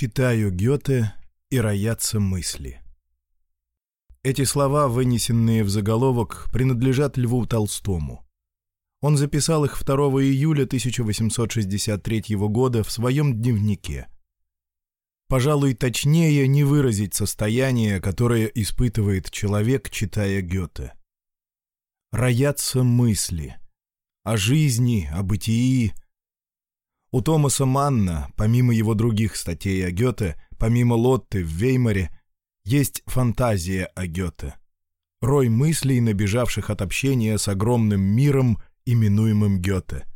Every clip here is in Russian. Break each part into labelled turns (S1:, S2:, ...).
S1: Читаю Гёте и роятся мысли. Эти слова, вынесенные в заголовок, принадлежат Льву Толстому. Он записал их 2 июля 1863 года в своем дневнике. Пожалуй, точнее не выразить состояние, которое испытывает человек, читая Гёте. Роятся мысли. О жизни, о бытии, у Томаса Манна, помимо его других статей о Гёте, помимо Лотты в Веймаре, есть фантазия о Гёте. Рой мыслей, набежавших от общения с огромным миром, именуемым Гёте.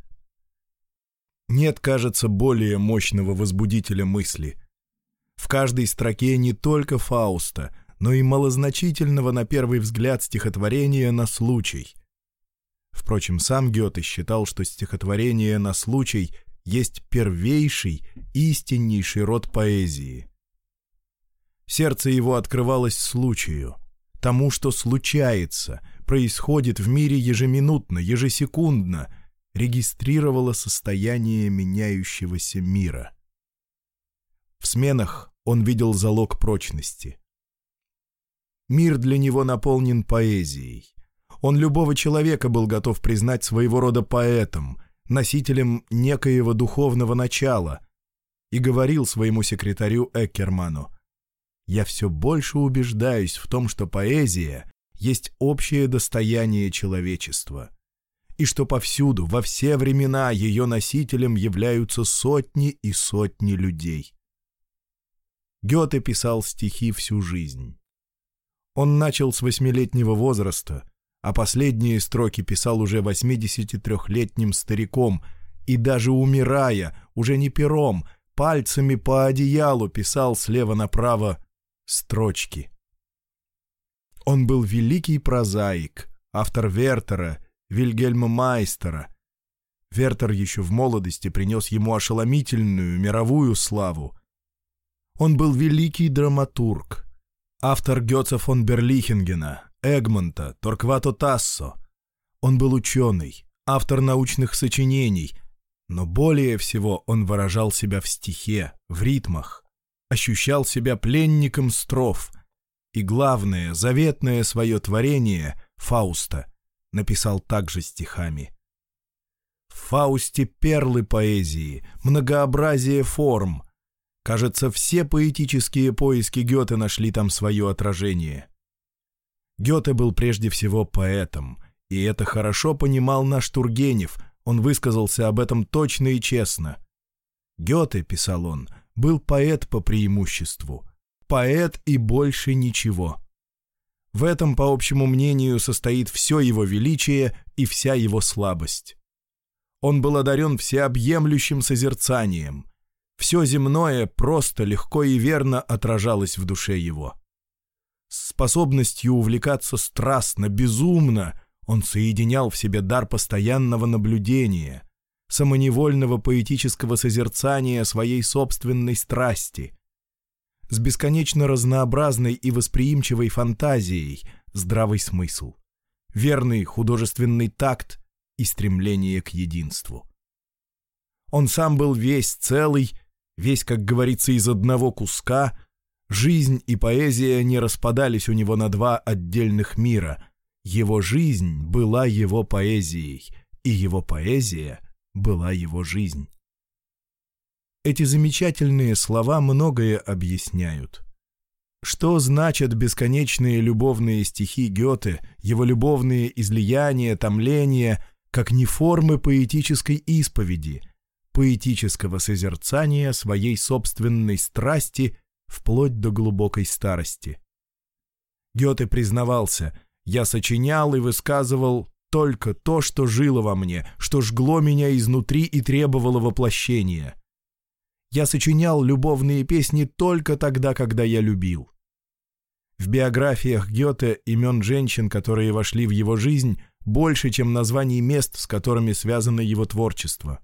S1: Нет, кажется, более мощного возбудителя мысли. В каждой строке не только Фауста, но и малозначительного на первый взгляд стихотворения на случай. Впрочем, сам Гёте считал, что стихотворение на случай — есть первейший, истиннейший род поэзии. Сердце его открывалось случаю, тому, что случается, происходит в мире ежеминутно, ежесекундно, регистрировало состояние меняющегося мира. В сменах он видел залог прочности. Мир для него наполнен поэзией. Он любого человека был готов признать своего рода поэтом – носителем некоего духовного начала, и говорил своему секретарю Эккерману, «Я все больше убеждаюсь в том, что поэзия есть общее достояние человечества, и что повсюду, во все времена ее носителем являются сотни и сотни людей». Гёте писал стихи всю жизнь. Он начал с восьмилетнего возраста – а последние строки писал уже 83-летним стариком, и даже умирая, уже не пером, пальцами по одеялу писал слева направо строчки. Он был великий прозаик, автор Вертера, Вильгельма Майстера. Вертер еще в молодости принес ему ошеломительную мировую славу. Он был великий драматург, автор Гёца фон Берлихингена Эгмонта, Торквато Тассо. Он был ученый, автор научных сочинений, но более всего он выражал себя в стихе, в ритмах, ощущал себя пленником стров, и главное, заветное свое творение, Фауста, написал также стихами – в Фаусте перлы поэзии, многообразие форм. Кажется, все поэтические поиски Гёте нашли там свое отражение. Гёте был прежде всего поэтом, и это хорошо понимал наш Тургенев, он высказался об этом точно и честно. «Гёте», — писал он, — «был поэт по преимуществу. Поэт и больше ничего». В этом, по общему мнению, состоит все его величие и вся его слабость. Он был одарен всеобъемлющим созерцанием. Все земное просто, легко и верно отражалось в душе его способностью увлекаться страстно, безумно, он соединял в себе дар постоянного наблюдения, самоневольного поэтического созерцания своей собственной страсти. С бесконечно разнообразной и восприимчивой фантазией здравый смысл, верный художественный такт и стремление к единству. Он сам был весь целый, весь, как говорится, из одного куска, Жизнь и поэзия не распадались у него на два отдельных мира. Его жизнь была его поэзией, и его поэзия была его жизнь. Эти замечательные слова многое объясняют. Что значат бесконечные любовные стихи Гёте, его любовные излияния, томления, как не формы поэтической исповеди, поэтического созерцания своей собственной страсти вплоть до глубокой старости. Гёте признавался, я сочинял и высказывал только то, что жило во мне, что жгло меня изнутри и требовало воплощения. Я сочинял любовные песни только тогда, когда я любил. В биографиях Гёте имен женщин, которые вошли в его жизнь, больше, чем названий мест, с которыми связано его творчество.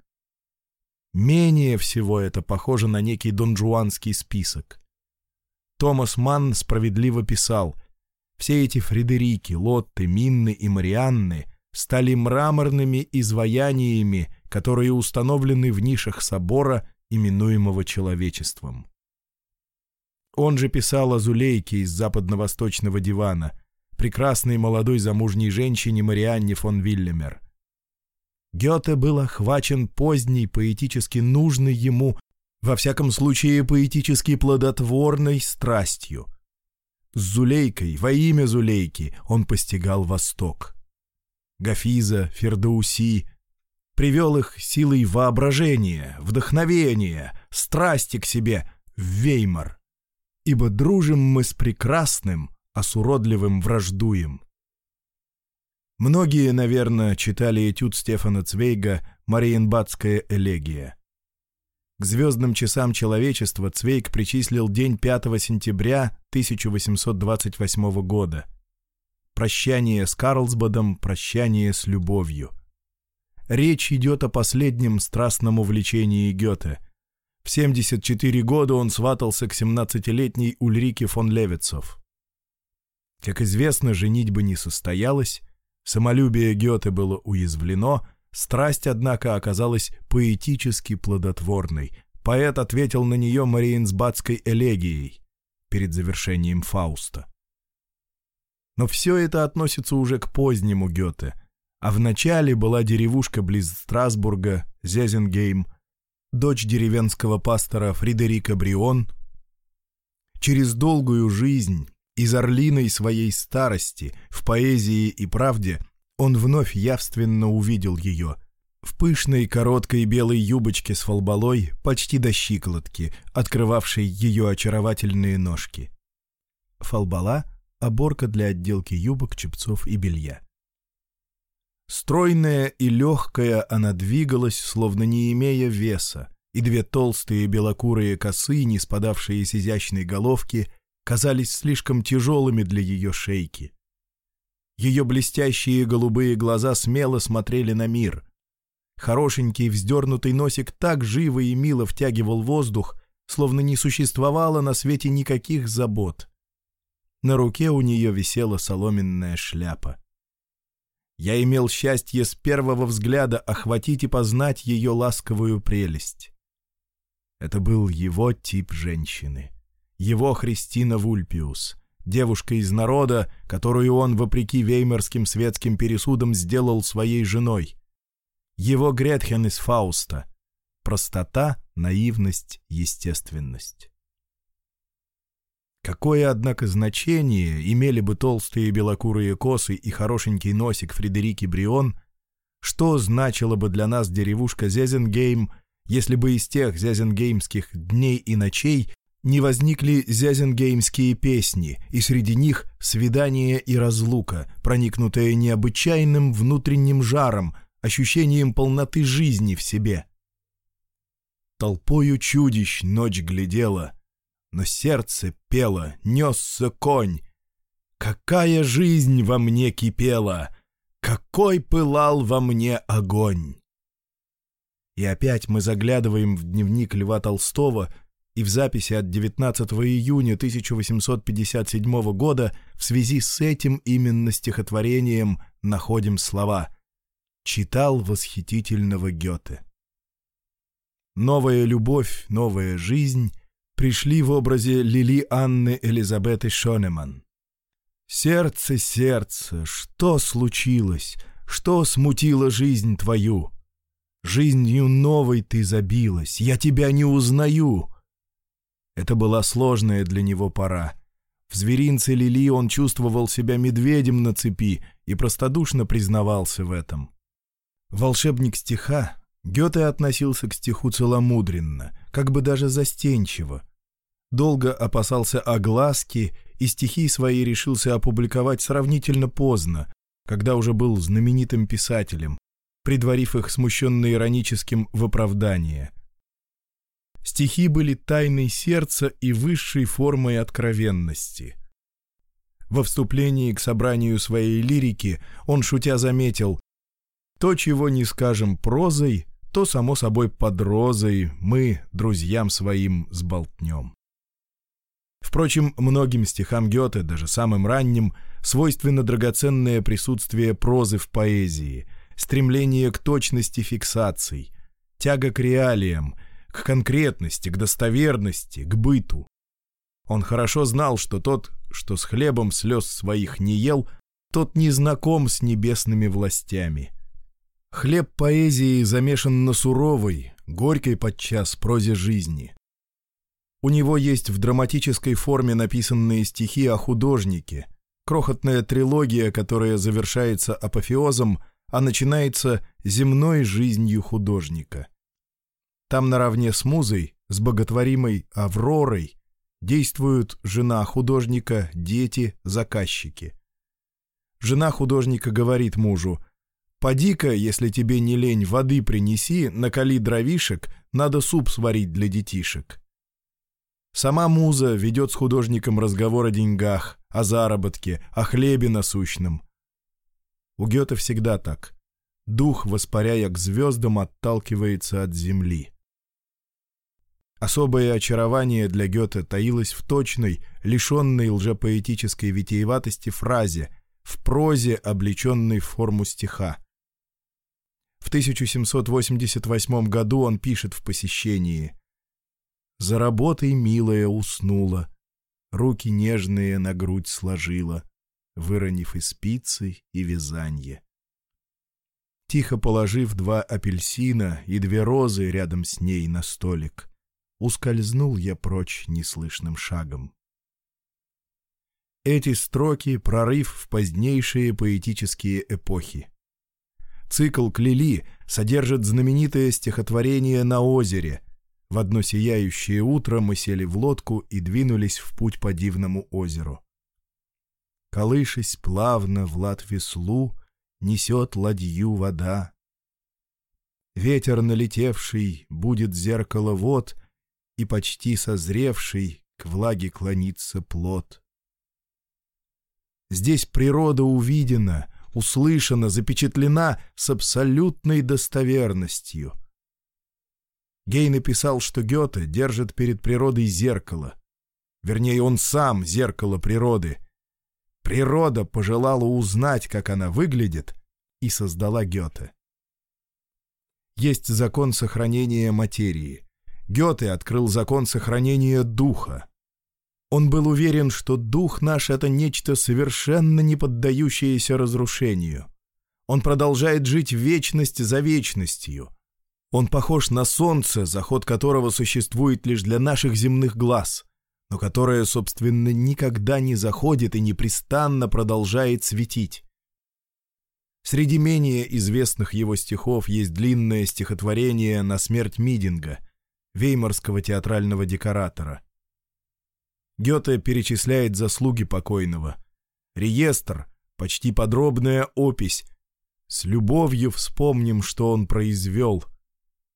S1: Менее всего это похоже на некий донжуанский список. Томас Манн справедливо писал «Все эти Фредерики, Лотты, Минны и Марианны стали мраморными изваяниями, которые установлены в нишах собора, именуемого человечеством». Он же писал о Зулейке из западно-восточного дивана, прекрасной молодой замужней женщине Марианне фон Виллемер. Гёте был охвачен поздней, поэтически нужной ему во всяком случае поэтически плодотворной страстью. С Зулейкой, во имя Зулейки, он постигал Восток. Гафиза, Фердауси, привел их силой воображения, вдохновения, страсти к себе в Веймар. Ибо дружим мы с прекрасным, а с уродливым враждуем. Многие, наверное, читали этюд Стефана Цвейга «Мариенбадская элегия». К звездным часам человечества Цвейк причислил день 5 сентября 1828 года. Прощание с Карлсбадом, прощание с любовью. Речь идет о последнем страстном увлечении Гёте. В 74 года он сватался к 17-летней Ульрике фон Левицов. Как известно, женитьба не состоялась, самолюбие Гёте было уязвлено – Страсть, однако, оказалась поэтически плодотворной. Поэт ответил на нее Мариинсбадской элегией перед завершением Фауста. Но все это относится уже к позднему Гёте, а вначале была деревушка близ Страсбурга, Зезенгейм, дочь деревенского пастора Фридерика Брион. Через долгую жизнь из орлиной своей старости в поэзии и правде – он вновь явственно увидел ее. В пышной короткой белой юбочке с фолболой почти до щиколотки, открывавшей ее очаровательные ножки. Фолбола — оборка для отделки юбок, чепцов и белья. Стройная и легкая она двигалась, словно не имея веса, и две толстые белокурые косы, не спадавшие с изящной головки, казались слишком тяжелыми для ее шейки. Ее блестящие голубые глаза смело смотрели на мир. Хорошенький вздернутый носик так живо и мило втягивал воздух, словно не существовало на свете никаких забот. На руке у нее висела соломенная шляпа. Я имел счастье с первого взгляда охватить и познать ее ласковую прелесть. Это был его тип женщины, его Христина Вульпиус — девушка из народа, которую он, вопреки Веймарским светским пересудам, сделал своей женой. Его Гретхен из Фауста. Простота, наивность, естественность. Какое, однако, значение имели бы толстые белокурые косы и хорошенький носик Фредерики Брион, что значило бы для нас деревушка Зезенгейм, если бы из тех зезенгеймских дней и ночей не возникли зязенгеймские песни, и среди них «Свидание и разлука», проникнутая необычайным внутренним жаром, ощущением полноты жизни в себе. Толпою чудищ ночь глядела, но сердце пело, несся конь. Какая жизнь во мне кипела, какой пылал во мне огонь! И опять мы заглядываем в дневник Льва Толстого, и в записи от 19 июня 1857 года в связи с этим именно стихотворением находим слова «Читал восхитительного Гёте». Новая любовь, новая жизнь пришли в образе Лили Анны Элизабеты Шонеман. «Сердце, сердце, что случилось? Что смутило жизнь твою? Жизнью новой ты забилась, я тебя не узнаю!» Это была сложная для него пора. В зверинце Лили он чувствовал себя медведем на цепи и простодушно признавался в этом. Волшебник стиха, Гёте относился к стиху целомудренно, как бы даже застенчиво. Долго опасался огласки, и стихи свои решился опубликовать сравнительно поздно, когда уже был знаменитым писателем, предварив их смущенно-ироническим в оправдание – стихи были тайной сердца и высшей формой откровенности. Во вступлении к собранию своей лирики он, шутя, заметил «То, чего не скажем прозой, то, само собой, под розой мы друзьям своим сболтнем». Впрочем, многим стихам Гёте, даже самым ранним, свойственно драгоценное присутствие прозы в поэзии, стремление к точности фиксаций, тяга к реалиям – к конкретности, к достоверности, к быту. Он хорошо знал, что тот, что с хлебом слез своих не ел, тот не знаком с небесными властями. Хлеб поэзии замешан на суровой, горькой подчас прозе жизни. У него есть в драматической форме написанные стихи о художнике, крохотная трилогия, которая завершается апофеозом, а начинается земной жизнью художника – там наравне с музой, с боготворимой Авророй, действуют жена художника, дети, заказчики. Жена художника говорит мужу, «Поди-ка, если тебе не лень, воды принеси, накали дровишек, надо суп сварить для детишек». Сама муза ведет с художником разговор о деньгах, о заработке, о хлебе насущном. У Гёте всегда так. Дух, воспаряя к звездам, отталкивается от земли. Особое очарование для Гёте таилось в точной, лишенной лжепоэтической витиеватости фразе, в прозе, облеченной в форму стиха. В 1788 году он пишет в посещении «За работой милая уснула, руки нежные на грудь сложила, выронив и спицы, и вязанье». Тихо положив два апельсина и две розы рядом с ней на столик – ускользнул я прочь неслышным шагом. Эти строки — прорыв в позднейшие поэтические эпохи. Цикл Клили содержит знаменитое стихотворение «На озере». В одно сияющее утро мы сели в лодку и двинулись в путь по дивному озеру. Колышись плавно в лад веслу, несет ладью вода. Ветер налетевший будет зеркало вод и почти созревший к влаге клонится плод. Здесь природа увидена, услышана, запечатлена с абсолютной достоверностью. Гей написал, что Гёте держит перед природой зеркало. Вернее, он сам зеркало природы. Природа пожелала узнать, как она выглядит, и создала Гёте. Есть закон сохранения материи — Гёте открыл закон сохранения духа. Он был уверен, что дух наш — это нечто совершенно не поддающееся разрушению. Он продолжает жить вечность за вечностью. Он похож на солнце, заход которого существует лишь для наших земных глаз, но которое, собственно, никогда не заходит и непрестанно продолжает светить. Среди менее известных его стихов есть длинное стихотворение «На смерть Мидинга», веймарского театрального декоратора. Гёте перечисляет заслуги покойного. Реестр, почти подробная опись. С любовью вспомним, что он произвел.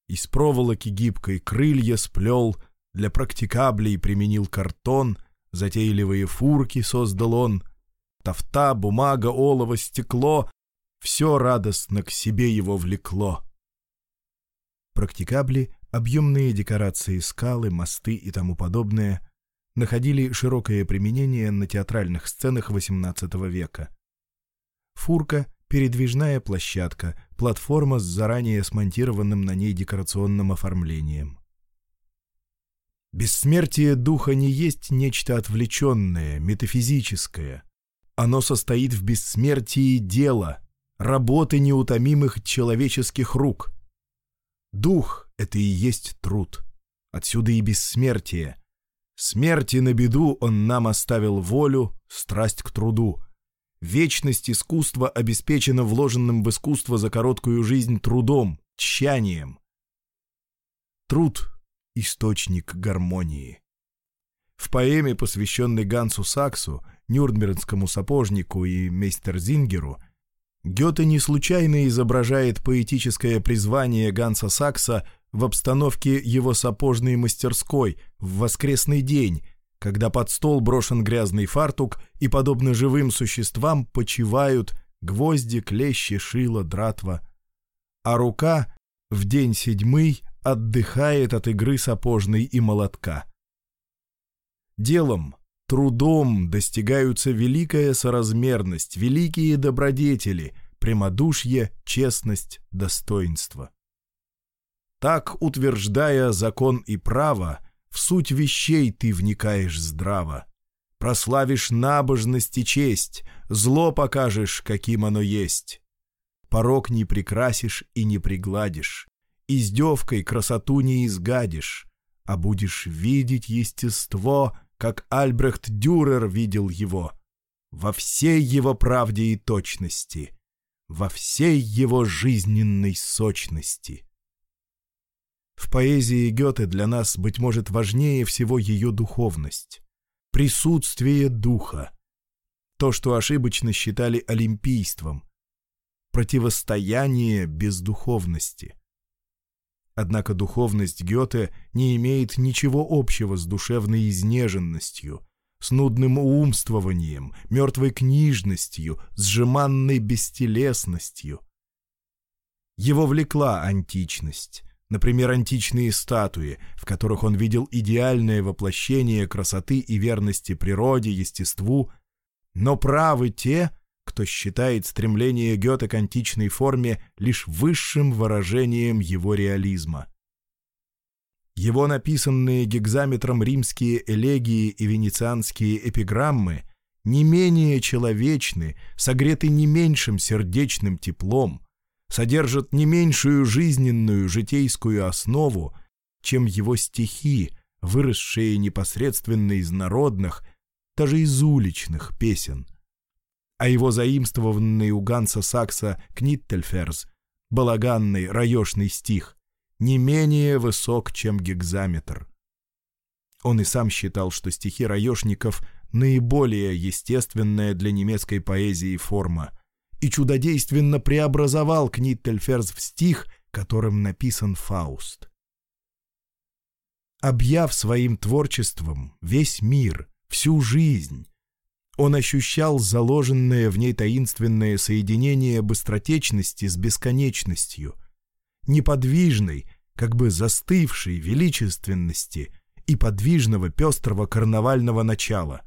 S1: Из проволоки гибкой крылья сплел, для практикаблей применил картон, затейливые фурки создал он. Тофта, бумага, олово, стекло — все радостно к себе его влекло. Практикабли объемные декорации скалы, мосты и тому подобное находили широкое применение на театральных сценах XVIII века. Фурка – передвижная площадка, платформа с заранее смонтированным на ней декорационным оформлением. Бессмертие духа не есть нечто отвлеченное, метафизическое. Оно состоит в бессмертии дела, работы неутомимых человеческих рук – Дух — это и есть труд. Отсюда и бессмертие. Смерти на беду он нам оставил волю, страсть к труду. Вечность искусства обеспечена вложенным в искусство за короткую жизнь трудом, тщанием. Труд — источник гармонии. В поэме, посвященной Гансу Саксу, Нюрнбергскому сапожнику и Мейстер Зингеру. Гёте не случайно изображает поэтическое призвание Ганса Сакса в обстановке его сапожной мастерской в воскресный день, когда под стол брошен грязный фартук и, подобно живым существам, почивают гвозди, клещи, шило, дратва. А рука в день седьмый отдыхает от игры сапожной и молотка. Делом, Трудом достигаются великая соразмерность, великие добродетели, прямодушье, честность, достоинство. Так, утверждая закон и право, в суть вещей ты вникаешь здраво. Прославишь набожность и честь, зло покажешь, каким оно есть. Порог не прекрасишь и не пригладишь, издевкой красоту не изгадишь, а будешь видеть естество как Альбрехт Дюрер видел его, во всей его правде и точности, во всей его жизненной сочности. В поэзии Гёте для нас, быть может, важнее всего ее духовность, присутствие духа, то, что ошибочно считали олимпийством, противостояние бездуховности — Однако духовность Гёте не имеет ничего общего с душевной изнеженностью, с нудным умствованием, мертвой книжностью, сжиманной бестелесностью. Его влекла античность, например, античные статуи, в которых он видел идеальное воплощение красоты и верности природе, естеству, но правы те, кто считает стремление Гёте к античной форме лишь высшим выражением его реализма. Его написанные гигзаметром римские элегии и венецианские эпиграммы не менее человечны, согреты не меньшим сердечным теплом, содержат не меньшую жизненную житейскую основу, чем его стихи, выросшие непосредственно из народных, даже из уличных песен – а его заимствованный у Ганса Сакса «Книттельферс» — балаганный, раешный стих, не менее высок, чем гигзаметр. Он и сам считал, что стихи раешников — наиболее естественная для немецкой поэзии форма, и чудодейственно преобразовал Книттельферс в стих, которым написан «Фауст». Объяв своим творчеством весь мир, всю жизнь, он ощущал заложенное в ней таинственное соединение быстротечности с бесконечностью, неподвижной, как бы застывшей величественности и подвижного пестрого карнавального начала.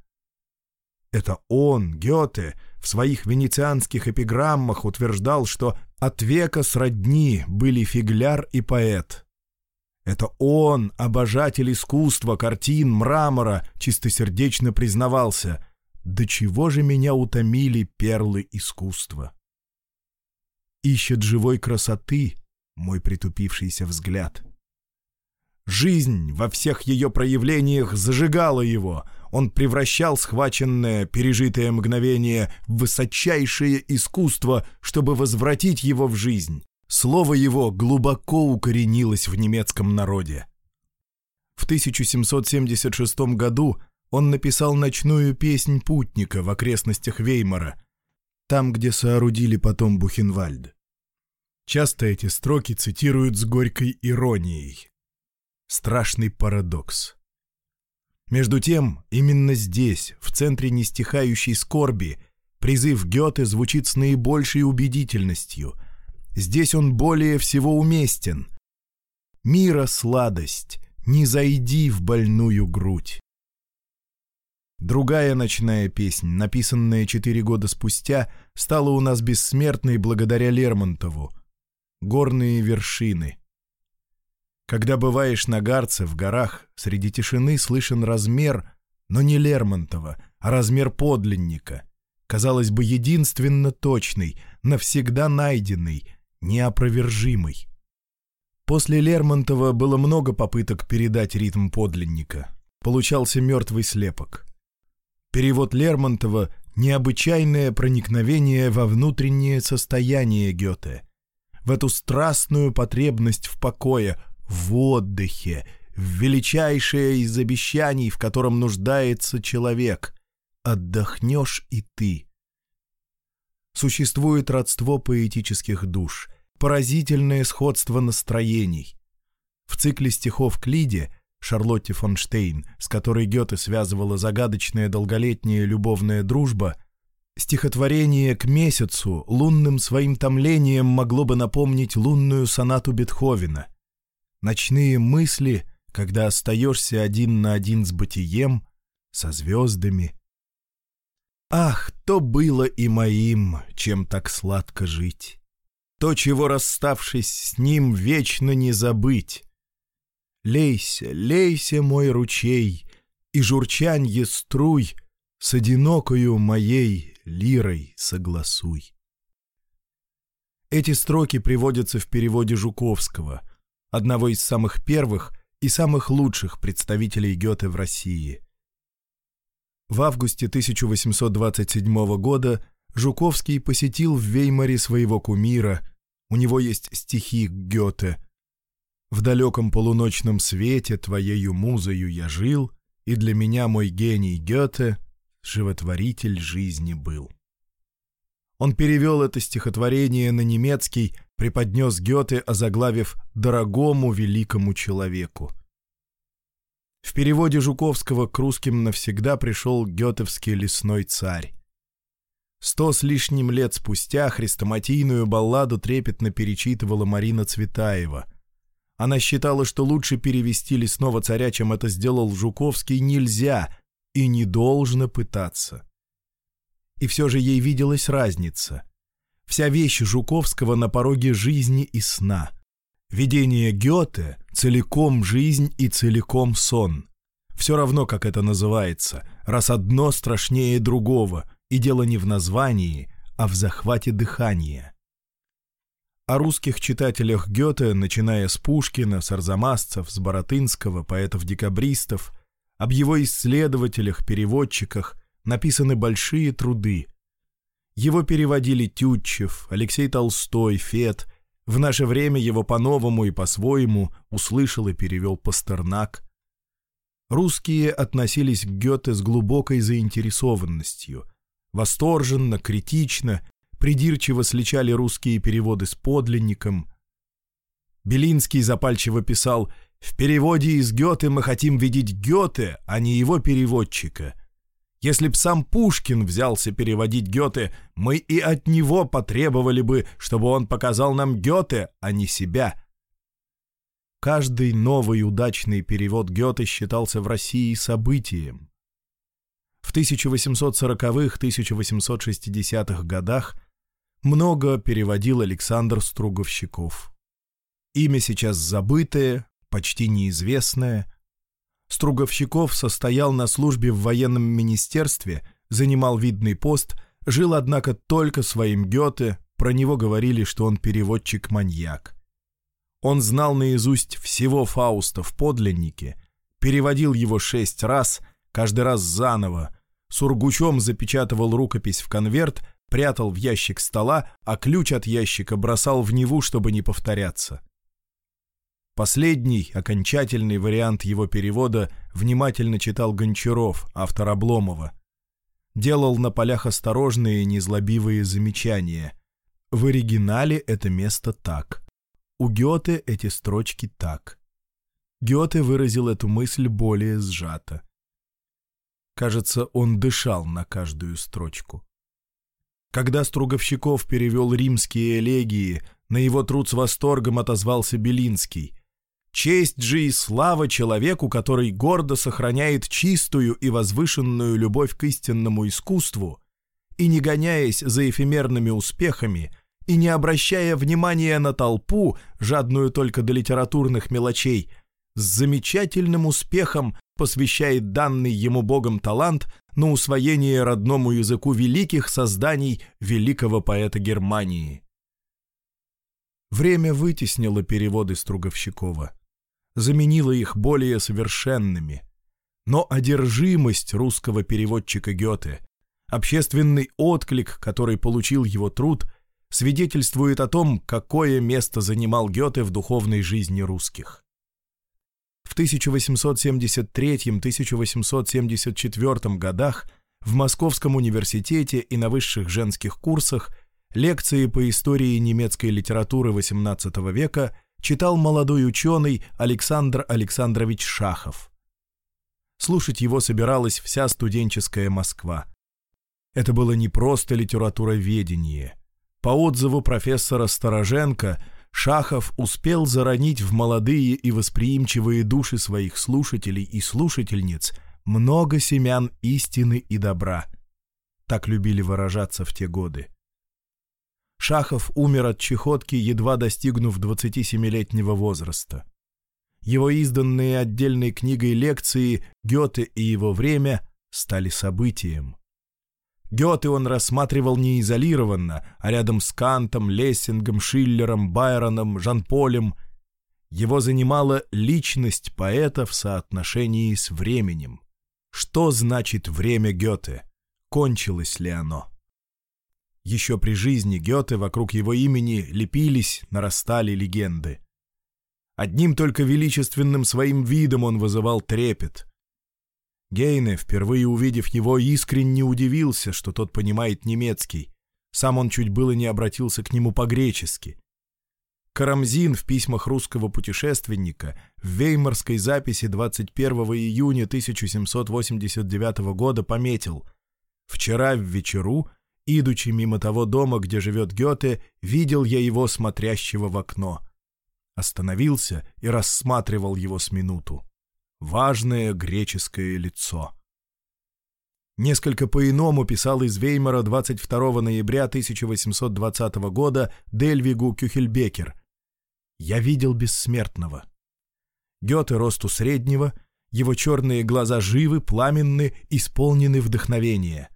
S1: Это он, Гёте, в своих венецианских эпиграммах утверждал, что от века сродни были фигляр и поэт. Это он, обожатель искусства, картин, мрамора, чистосердечно признавался – до чего же меня утомили перлы искусства. Ищет живой красоты мой притупившийся взгляд. Жизнь во всех ее проявлениях зажигала его, он превращал схваченное, пережитое мгновение в высочайшее искусство, чтобы возвратить его в жизнь. Слово его глубоко укоренилось в немецком народе. В 1776 году он написал ночную песнь путника в окрестностях Веймара, там, где соорудили потом Бухенвальд. Часто эти строки цитируют с горькой иронией. Страшный парадокс. Между тем, именно здесь, в центре нестихающей скорби, призыв Гёте звучит с наибольшей убедительностью. Здесь он более всего уместен. «Мира сладость, не зайди в больную грудь». Другая ночная песня, написанная четыре года спустя, стала у нас бессмертной благодаря Лермонтову. «Горные вершины». Когда бываешь на Гарце, в горах, среди тишины слышен размер, но не Лермонтова, а размер подлинника. Казалось бы, единственно точный, навсегда найденный, неопровержимый. После Лермонтова было много попыток передать ритм подлинника. Получался мертвый слепок. Перевод Лермонтова «Необычайное проникновение во внутреннее состояние Гёте», в эту страстную потребность в покое, в отдыхе, в величайшее из обещаний, в котором нуждается человек. Отдохнешь и ты. Существует родство поэтических душ, поразительное сходство настроений. В цикле стихов к Лиде Шарлотте фон Штейн, с которой Гёте связывала загадочная долголетняя любовная дружба, стихотворение «К месяцу» лунным своим томлением могло бы напомнить лунную сонату Бетховена. Ночные мысли, когда остаешься один на один с бытием, со звездами. Ах, то было и моим, чем так сладко жить! То, чего, расставшись с ним, вечно не забыть! Лейся, лейся, мой ручей, И журчанье струй С одинокою моей лирой согласуй. Эти строки приводятся в переводе Жуковского, одного из самых первых и самых лучших представителей Гёте в России. В августе 1827 года Жуковский посетил в Веймаре своего кумира, у него есть стихи Гёте – в далеком полуночном свете твоею музою я жил, и для меня мой гений Гёте — животворитель жизни был. Он перевел это стихотворение на немецкий, преподнес Гёте, озаглавив «дорогому великому человеку». В переводе Жуковского к русским навсегда пришел гетовский лесной царь. Сто с лишним лет спустя хрестоматийную балладу трепетно перечитывала Марина Цветаева — она считала, что лучше перевести лесного царя, чем это сделал Жуковский, нельзя и не должно пытаться. И все же ей виделась разница. Вся вещь Жуковского на пороге жизни и сна. Видение Гёте — целиком жизнь и целиком сон. Все равно, как это называется, раз одно страшнее другого, и дело не в названии, а в захвате дыхания о русских читателях Гёте, начиная с Пушкина, Сарзамасцев, с Боротынского, поэтов-декабристов, об его исследователях, переводчиках написаны большие труды. Его переводили Тютчев, Алексей Толстой, Фет. В наше время его по-новому и по-своему услышал и перевел Пастернак. Русские относились к Гёте с глубокой заинтересованностью, восторженно, критично придирчиво сличали русские переводы с подлинником. Белинский запальчиво писал «В переводе из Гёте мы хотим видеть Гёте, а не его переводчика. Если б сам Пушкин взялся переводить Гёте, мы и от него потребовали бы, чтобы он показал нам Гёте, а не себя». Каждый новый удачный перевод Гёте считался в России событием. В 1840-х, 1860-х годах много переводил Александр Струговщиков. Имя сейчас забытое, почти неизвестное. Струговщиков состоял на службе в военном министерстве, занимал видный пост, жил, однако, только своим Гёте, про него говорили, что он переводчик-маньяк. Он знал наизусть всего Фауста в подлиннике, переводил его шесть раз, каждый раз заново, сургучом запечатывал рукопись в конверт – прятал в ящик стола, а ключ от ящика бросал в него, чтобы не повторяться. Последний, окончательный вариант его перевода внимательно читал Гончаров, автор Обломова. Делал на полях осторожные, незлобивые замечания. В оригинале это место так. У Гёте эти строчки так. Гёте выразил эту мысль более сжато. Кажется, он дышал на каждую строчку. Когда Струговщиков перевел римские элегии, на его труд с восторгом отозвался Белинский. «Честь же и слава человеку, который гордо сохраняет чистую и возвышенную любовь к истинному искусству и, не гоняясь за эфемерными успехами, и не обращая внимания на толпу, жадную только до литературных мелочей, с замечательным успехом посвящает данный ему Богом талант на усвоение родному языку великих созданий великого поэта Германии. Время вытеснило переводы Струговщикова, заменило их более совершенными, но одержимость русского переводчика Гёте, общественный отклик, который получил его труд, свидетельствует о том, какое место занимал Гёте в духовной жизни русских. В 1873-1874 годах в Московском университете и на высших женских курсах лекции по истории немецкой литературы XVIII века читал молодой ученый Александр Александрович Шахов. Слушать его собиралась вся студенческая Москва. Это было не просто литературоведение. По отзыву профессора Староженко – Шахов успел заронить в молодые и восприимчивые души своих слушателей и слушательниц много семян истины и добра. Так любили выражаться в те годы. Шахов умер от чехотки, едва достигнув 27-летнего возраста. Его изданные отдельной книгой лекции «Гёте и его время» стали событием. Гёте он рассматривал не изолированно, а рядом с Кантом, Лессингом, Шиллером, Байроном, Жан-Полем. Его занимала личность поэта в соотношении с временем. Что значит время Гёте? Кончилось ли оно? Еще при жизни Гёте вокруг его имени лепились, нарастали легенды. Одним только величественным своим видом он вызывал трепет. Гейне, впервые увидев его, искренне удивился, что тот понимает немецкий. Сам он чуть было не обратился к нему по-гречески. Карамзин в письмах русского путешественника в веймарской записи 21 июня 1789 года пометил «Вчера в вечеру, идучи мимо того дома, где живет Гёте, видел я его смотрящего в окно. Остановился и рассматривал его с минуту важное греческое лицо. Несколько по-иному писал из Веймара 22 ноября 1820 года Дельвигу Кюхельбекер. «Я видел бессмертного». Гёте росту среднего, его черные глаза живы, пламенны, исполнены вдохновения.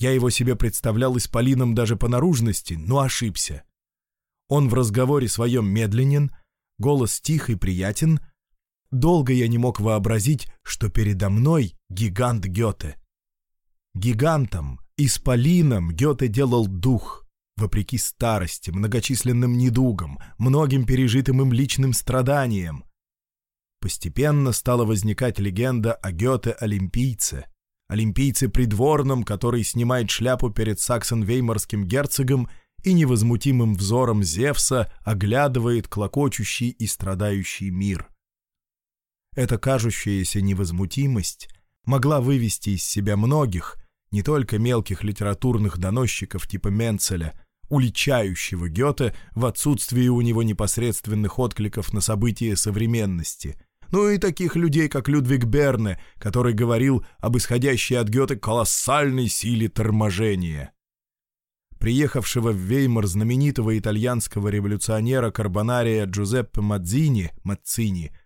S1: Я его себе представлял исполином даже по наружности, но ошибся. Он в разговоре своем медленен, голос тих и приятен — Долго я не мог вообразить, что передо мной гигант Гёте. Гигантом, исполином Гёте делал дух, вопреки старости, многочисленным недугам, многим пережитым им личным страданиям. Постепенно стала возникать легенда о Гёте-олимпийце, олимпийце-придворном, который снимает шляпу перед саксон-веймарским герцогом и невозмутимым взором Зевса оглядывает клокочущий и страдающий мир – эта кажущаяся невозмутимость могла вывести из себя многих, не только мелких литературных доносчиков типа Менцеля, уличающего Гёте в отсутствии у него непосредственных откликов на события современности, но и таких людей, как Людвиг Берне, который говорил об исходящей от Гёте колоссальной силе торможения. Приехавшего в Веймар знаменитого итальянского революционера Карбонария Джузеппе Мадзини, Мацини –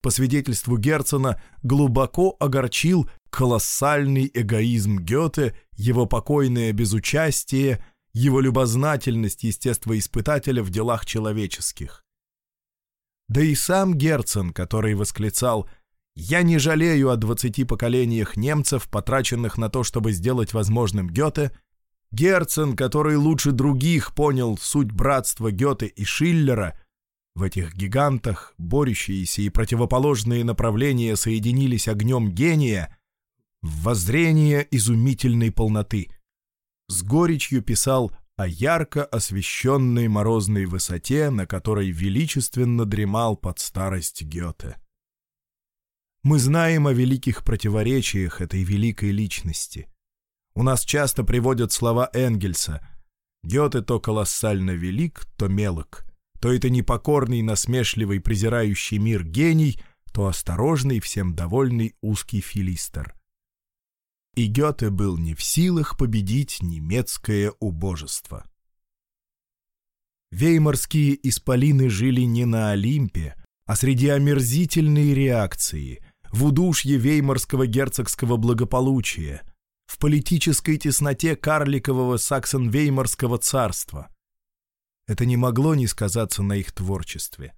S1: по свидетельству Герцена, глубоко огорчил колоссальный эгоизм Гёте, его покойное безучастие, его любознательность естествоиспытателя в делах человеческих. Да и сам Герцен, который восклицал «Я не жалею о двадцати поколениях немцев, потраченных на то, чтобы сделать возможным Гёте», Герцен, который лучше других понял суть братства Гёте и Шиллера – в этих гигантах борющиеся и противоположные направления соединились огнем гения в воззрение изумительной полноты. С горечью писал о ярко освещенной морозной высоте, на которой величественно дремал под старость Гёте. Мы знаем о великих противоречиях этой великой личности. У нас часто приводят слова Энгельса «Гёте то колоссально велик, то мелок». То это непокорный, насмешливый, презирающий мир гений, то осторожный, всем довольный узкий филистер. И Гёте был не в силах победить немецкое убожество. Веймарские исполины жили не на Олимпе, а среди омерзительной реакции, в удушье веймарского герцогского благополучия, в политической тесноте карликового саксон-веймарского царства – это не могло не сказаться на их творчестве.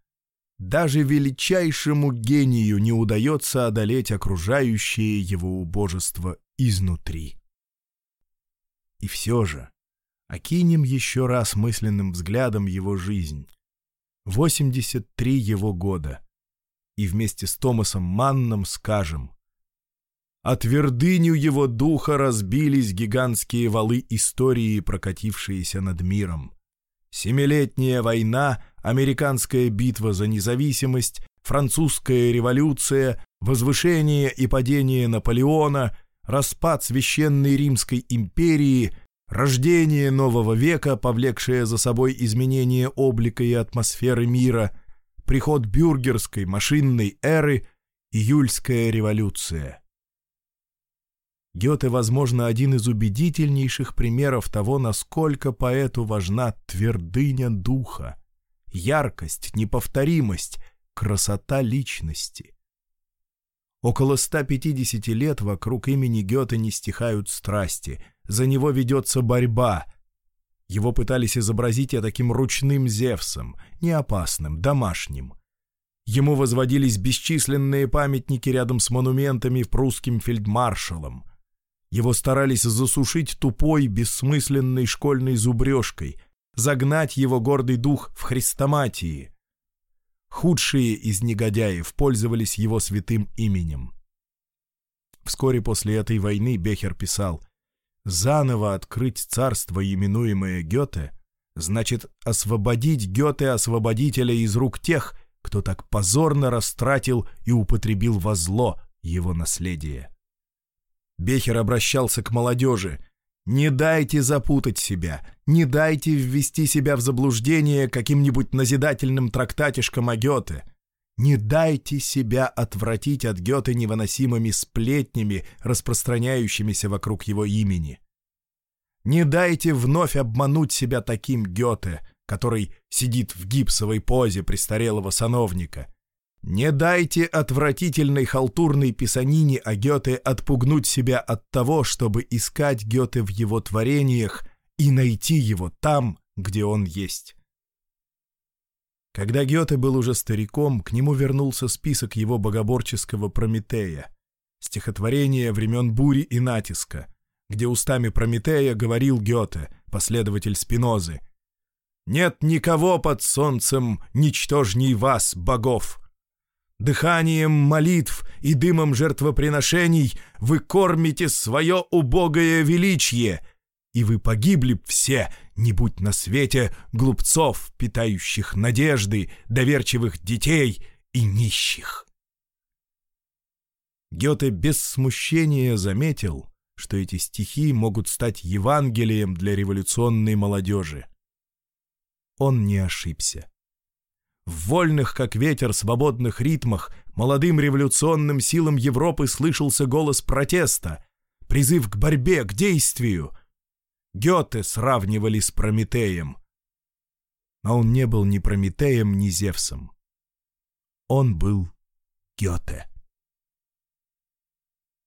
S1: Даже величайшему гению не удается одолеть окружающее его убожество изнутри. И все же, окинем еще раз мысленным взглядом его жизнь. 83 его года. И вместе с Томасом Манном скажем. от твердыню его духа разбились гигантские валы истории, прокатившиеся над миром. Семилетняя война, американская битва за независимость, французская революция, возвышение и падение Наполеона, распад Священной Римской империи, рождение нового века, повлекшее за собой изменение облика и атмосферы мира, приход бюргерской машинной эры, июльская революция. Гёте, возможно, один из убедительнейших примеров того, насколько поэту важна твердыня духа, яркость, неповторимость, красота личности. Около 150 лет вокруг имени Гёте не стихают страсти, за него ведется борьба. Его пытались изобразить я таким ручным Зевсом, неопасным, домашним – Ему возводились бесчисленные памятники рядом с монументами прусским фельдмаршалом. Его старались засушить тупой, бессмысленной школьной зубрежкой, загнать его гордый дух в хрестоматии. Худшие из негодяев пользовались его святым именем. Вскоре после этой войны Бехер писал «Заново открыть царство, именуемое Гёте, значит освободить Гёте-освободителя из рук тех, кто так позорно растратил и употребил во зло его наследие». Бехер обращался к молодежи. «Не дайте запутать себя, не дайте ввести себя в заблуждение каким-нибудь назидательным трактатишком о Гёте. Не дайте себя отвратить от Гёте невыносимыми сплетнями, распространяющимися вокруг его имени. Не дайте вновь обмануть себя таким Гёте, который сидит в гипсовой позе престарелого сановника» Не дайте отвратительной халтурной писанине о Гёте отпугнуть себя от того, чтобы искать Гёте в его творениях и найти его там, где он есть. Когда Гёте был уже стариком, к нему вернулся список его богоборческого Прометея, стихотворение времен бури и натиска, где устами Прометея говорил Гёте, последователь Спинозы, «Нет никого под солнцем, ничтожней вас, богов!» Дыханием молитв и дымом жертвоприношений вы кормите свое убогое величие, и вы погибли б все, не будь на свете глупцов, питающих надежды, доверчивых детей и нищих. Гёте без смущения заметил, что эти стихи могут стать Евангелием для революционной молодежи. Он не ошибся. В вольных, как ветер, свободных ритмах молодым революционным силам Европы слышался голос протеста, призыв к борьбе, к действию. Гёте сравнивали с Прометеем. но он не был ни Прометеем, ни Зевсом. Он был Гёте.